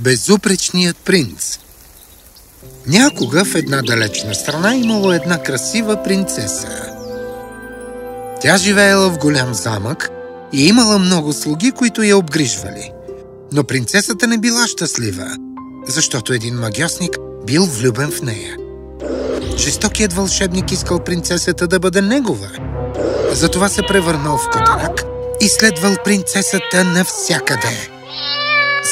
Безупречният принц Някога в една далечна страна имало една красива принцеса. Тя живеела в голям замък и имала много слуги, които я обгрижвали. Но принцесата не била щастлива, защото един магиосник бил влюбен в нея. Жестокият вълшебник искал принцесата да бъде негова. Затова се превърнал в котарак и следвал принцесата навсякъде.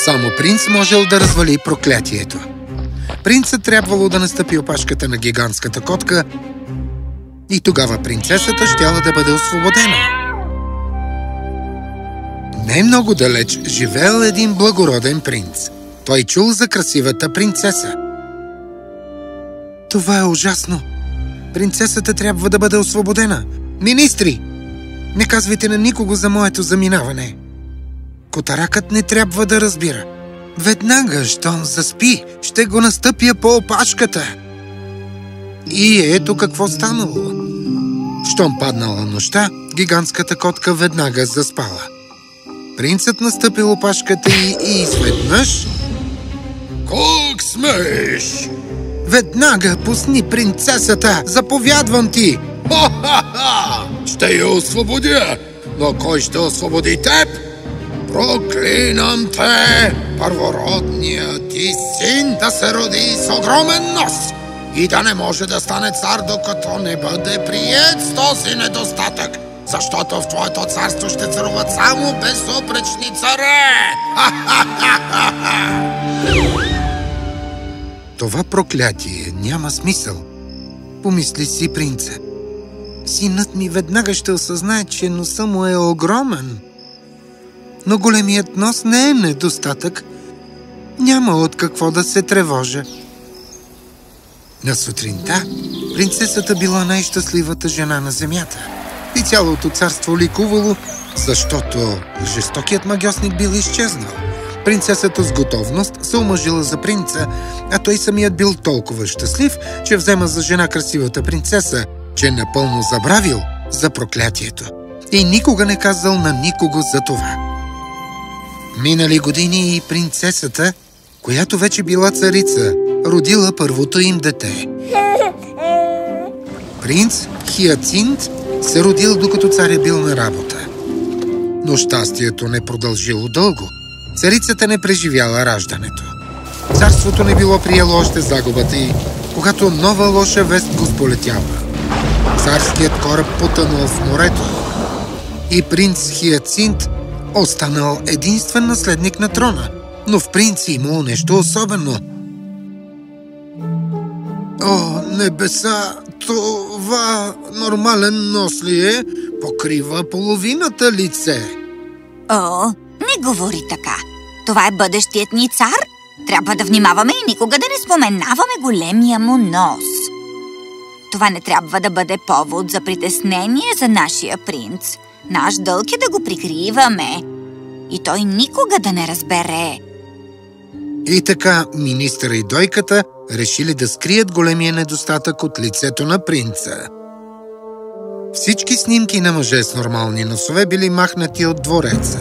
Само принц можел да развали проклятието. Принцът трябвало да настъпи опашката на гигантската котка и тогава принцесата щяла да бъде освободена. Не много далеч живеел един благороден принц. Той чул за красивата принцеса. Това е ужасно. Принцесата трябва да бъде освободена. Министри! Не казвайте на никого за моето заминаване. Котаракът не трябва да разбира. Веднага, щом заспи, ще го настъпя по опашката. И ето какво станало. Щом паднала нощта, гигантската котка веднага заспала. Принцът настъпил опашката и, и изведнъж... Как смееш? Веднага пусни принцесата! Заповядвам ти! Ха-ха-ха! Ще я освободя! Но кой ще освободи теб? Проклинам те! Първородният ти син да се роди с огромен нос и да не може да стане цар, докато не бъде прият с този недостатък, защото в твоето царство ще царуват само безопречни царе! Това проклятие няма смисъл. Помисли си, принце. Синът ми веднага ще осъзнае, че носа му е огромен. Но големият нос не е недостатък. Няма от какво да се тревожа. На сутринта принцесата била най-щастливата жена на земята. И цялото царство ликувало, защото жестокият магиосник бил изчезнал. Принцесата с готовност се омъжила за принца, а той самият бил толкова щастлив, че взема за жена красивата принцеса, че напълно забравил за проклятието. И никога не казал на никого за това. Минали години и принцесата, която вече била царица, родила първото им дете. Принц Хиацинт се родил докато царя бил на работа. Но щастието не продължило дълго. Царицата не преживяла раждането. Царството не било приело още загубата и когато нова лоша вест го сполетява. Царският кораб потънал в морето и принц Хиацинт останал единствен наследник на трона. Но в принц имало нещо особено. О, небеса, това нормален нос ли е? Покрива половината лице. О, не говори така. Това е бъдещият ни цар. Трябва да внимаваме и никога да не споменаваме големия му нос. Това не трябва да бъде повод за притеснение за нашия принц. Наш дълг е да го прикриваме. И той никога да не разбере. И така министъра и дойката решили да скрият големия недостатък от лицето на принца. Всички снимки на мъже с нормални носове били махнати от двореца.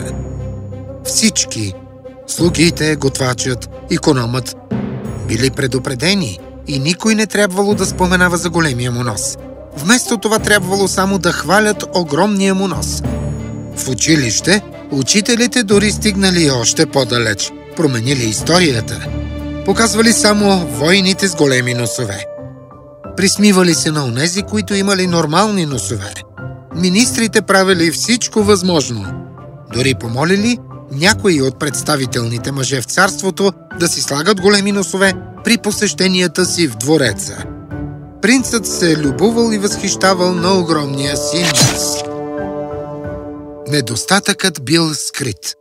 Всички – слугите, готвачът, икономът – били предупредени и никой не трябвало да споменава за големия му нос. Вместо това трябвало само да хвалят огромния му нос. В училище учителите дори стигнали още по-далеч, променили историята. Показвали само войните с големи носове. Присмивали се на онези, които имали нормални носове. Министрите правили всичко възможно. Дори помолили някои от представителните мъже в царството да си слагат големи носове при посещенията си в двореца. Принцът се е любовал и възхищавал на огромния си нос. Недостатъкът бил скрит.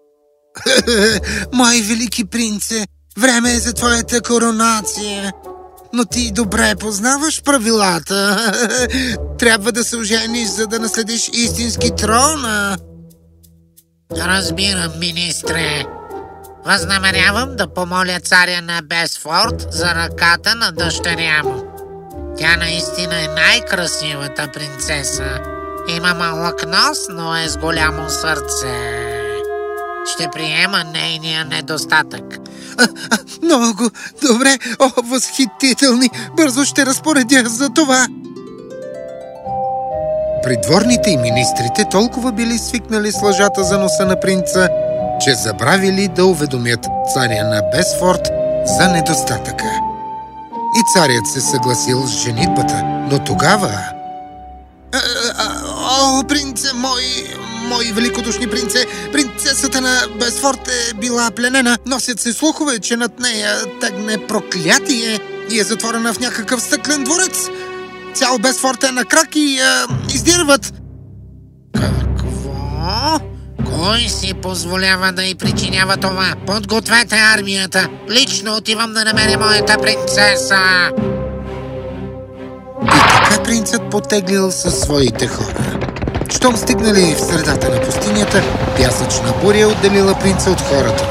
Мой велики принце, време е за твоята коронация. Но ти добре познаваш правилата. Трябва да се ожениш, за да наследиш истински трона. Разбирам, министре. Възнамерявам да помоля царя на Бесфорд за ръката на дъщеря му. Тя наистина е най-красивата принцеса. Има малък нос, но е с голямо сърце. ще приема нейния недостатък. Много добре, о, възхитителни! Бързо ще разпоредя за това. Придворните и министрите толкова били свикнали с лъжата за носа на принца, че забравили да уведомят царя на Бесфорд за недостатъка. И царят се съгласил с женитбата, но тогава... А, а, о, принце, мой, мой великодушни принце, принцесата на Бесфорд е била пленена. Носят се слухове, че над нея тъгне проклятие и е затворена в някакъв стъклен дворец. Цял Бесфорд е на крак и а, издирват. Какво? Кой си позволява да й причинява това? Подгответе армията! Лично отивам да намеря моята принцеса! И така принцът потеглил със своите хора. Щом стигнали в средата на пустинята, пясъчна буря отделила принца от хората.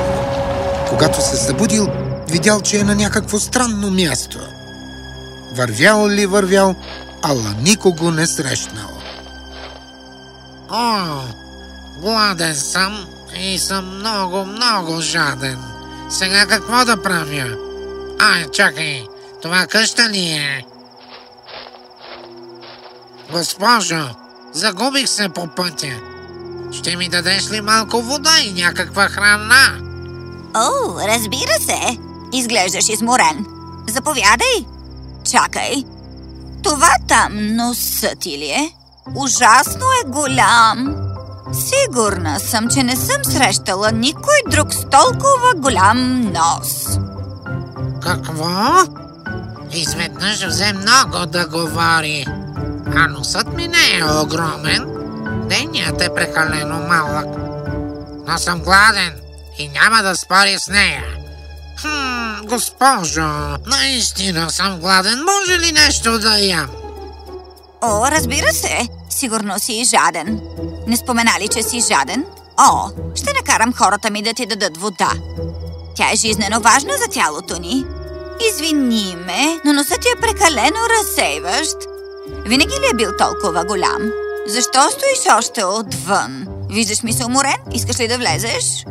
Когато се събудил, видял, че е на някакво странно място. Вървял ли вървял, ала никого не срещнал. О, гладен съм и съм много, много жаден. Сега какво да правя? Ай, чакай, това къща ли е? Госпожо, загубих се по пътя. Ще ми дадеш ли малко вода и някаква храна? О, разбира се. Изглеждаш изморен. Заповядай. Чакай. Това там носът ли е? Ужасно е голям. Сигурна съм, че не съм срещала никой друг с толкова голям нос. Какво? Изведнъж взе много да говори. А носът ми не е огромен. Денят е прекалено малък. Но съм гладен и няма да споря с нея. Хм, госпожо, наистина съм гладен. Може ли нещо да ям? О, разбира се. Сигурно си и жаден. Не спомена ли, че си жаден? О, ще накарам хората ми да ти дадат вода. Тя е жизнено важна за тялото ни. Извини ме, но носът ти е прекалено разсейващ. Винаги ли е бил толкова голям? Защо стоиш още отвън? Виждаш ми се уморен? Искаш ли да влезеш?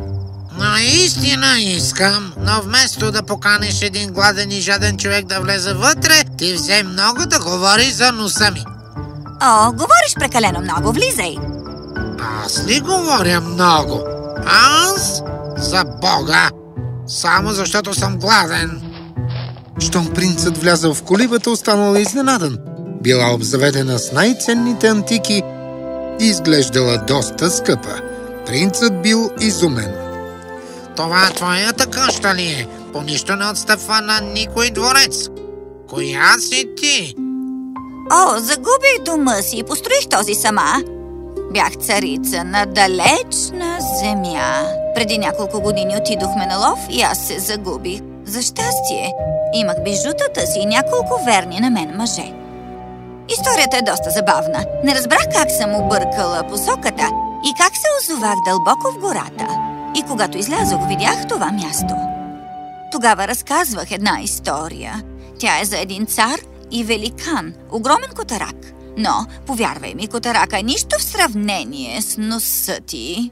Наистина искам, но вместо да поканиш един гладен и жаден човек да влезе вътре, ти взе много да говориш за носа ми. О, говориш прекалено много, влизай. Аз ли говоря много? Аз? За Бога! Само защото съм гладен. Щом принцът влязъл в колибата, останал изненадан. Била обзаведена с най-ценните антики и изглеждала доста скъпа. Принцът бил изумен. Това твоята къща ли е? По нищо не отстъпва на никой дворец. Коя си ти? О, загубих дома си и построих този сама. Бях царица на далечна земя. Преди няколко години отидохме на лов и аз се загубих. За щастие, имах бижутата си и няколко верни на мен мъже. Историята е доста забавна. Не разбрах как съм объркала посоката и как се озовах дълбоко в гората. И когато излязох, видях това място. Тогава разказвах една история. Тя е за един цар и великан, огромен котарак. Но, повярвай ми, котарака е нищо в сравнение с носа ти.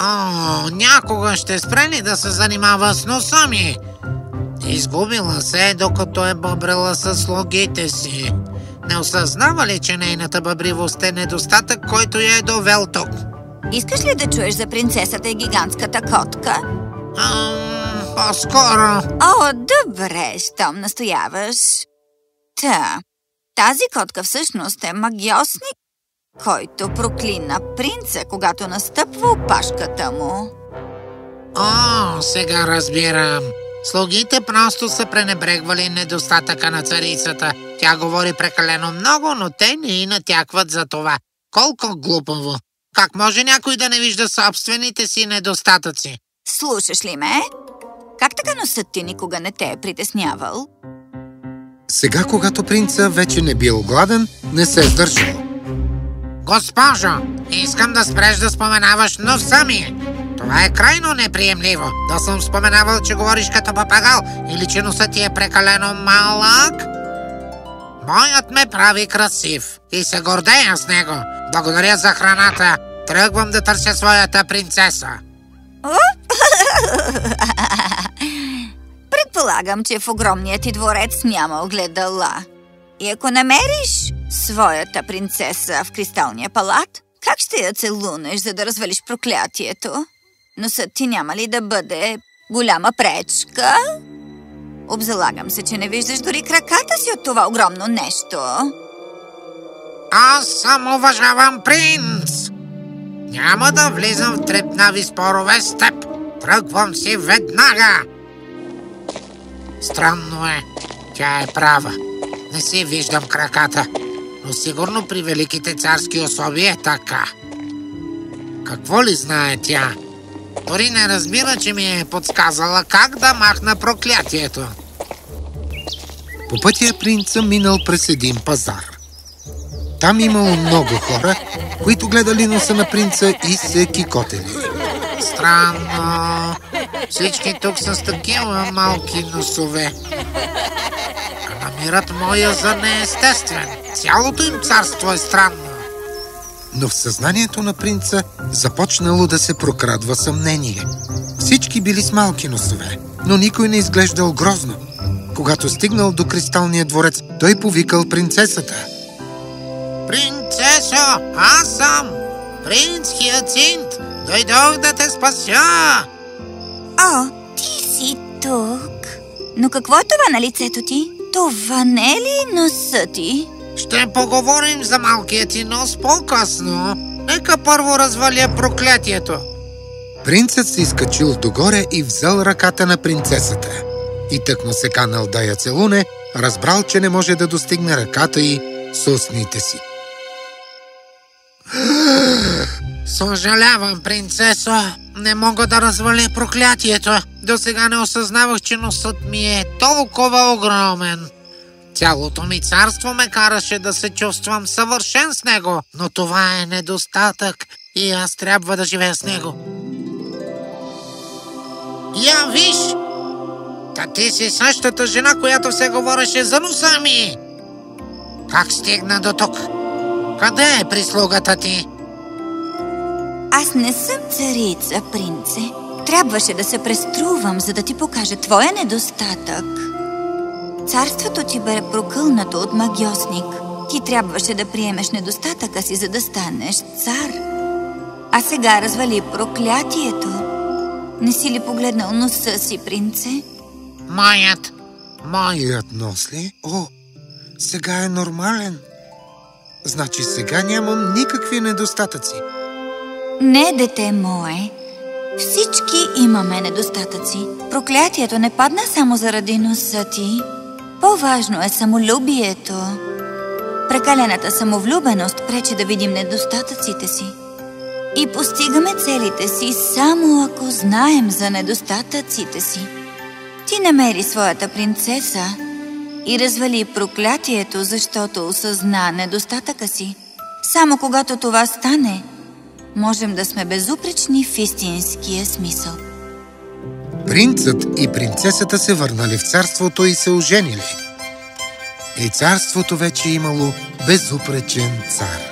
О, някога ще спре ли да се занимава с носа ми? Изгубила се, докато е бъбрала с слугите си. Не осъзнава ли, че нейната бъбривост е недостатък, който я е довел тук? Искаш ли да чуеш за принцесата и гигантската котка? Ам, по-скоро. О, добре, щом настояваш. Та, тази котка всъщност е магиосник, който проклина принца, когато настъпва опашката му. О, сега разбирам. Слугите просто са пренебрегвали недостатъка на царицата. Тя говори прекалено много, но те не и натякват за това. Колко глупаво! Как може някой да не вижда собствените си недостатъци? Слушаш ли ме? Как така носът ти никога не те е притеснявал? Сега, когато принца вече не бил гладен, не се сдържал. Госпожо, искам да спреш да споменаваш носа ми. Това е крайно неприемливо. Да съм споменавал, че говориш като папагал или че носът ти е прекалено малък. Моят ме прави красив и се гордея с него. Благодаря за храната. Тръгвам да търся своята принцеса. Предполагам, че в огромния ти дворец няма огледала. И ако намериш своята принцеса в кристалния палат, как ще я целунеш, за да развалиш проклятието? Носът ти няма ли да бъде голяма пречка? Обзалагам се, че не виждаш дори краката си от това огромно нещо. Аз съм уважаван принц. Няма да влизам в трепнави спорове с теб. Тръгвам си веднага. Странно е. Тя е права. Не си виждам краката. Но сигурно при великите царски особи е така. Какво ли знае тя? Дори не разбира, че ми е подсказала как да махна проклятието. По пътя принца минал през един пазар. Там имало много хора, които гледали носа на принца и се кикотели. Странно. Всички тук са с такива малки носове. А намират моя за неестествен. Цялото им царство е странно. Но в съзнанието на принца започнало да се прокрадва съмнение. Всички били с малки носове, но никой не изглеждал грозно. Когато стигнал до кристалния дворец, той повикал принцесата. Принцесо, аз съм! Принц Хиацинт! Дойдох да те спася! О, ти си тук. Но какво е това на лицето ти? Това не е ли носа ти? Ще поговорим за малкият ти нос по-късно. Нека първо разваля проклятието. Принцът се изкачил догоре и взел ръката на принцесата. И тъкмо се канал да я целуне, разбрал, че не може да достигне ръката й с устните си. Съжалявам, принцесо. Не мога да разваля проклятието. До сега не осъзнавах, че носът ми е толкова огромен. Цялото ми царство ме караше да се чувствам съвършен с него, но това е недостатък и аз трябва да живея с него. Я виж! Та ти си същата жена, която се говореше за носа ми. Как стигна до тук? Къде е прислугата ти? Аз не съм царица, принце. Трябваше да се преструвам, за да ти покажа твоя недостатък. Царството ти бе прокълнато от магиосник. Ти трябваше да приемеш недостатъка си, за да станеш цар. А сега развали проклятието. Не си ли погледнал носа си, принце? Моят. Моят нос ли? О, сега е нормален. Значи сега нямам никакви недостатъци. Не, дете мое. Всички имаме недостатъци. Проклятието не падна само заради носа ти. По-важно е самолюбието. Прекалената самовлюбеност пречи да видим недостатъците си. И постигаме целите си само ако знаем за недостатъците си. Ти намери своята принцеса и развали проклятието, защото осъзна недостатъка си. Само когато това стане, можем да сме безупречни в истинския смисъл. Принцът и принцесата се върнали в царството и се оженили. И царството вече имало безупречен цар.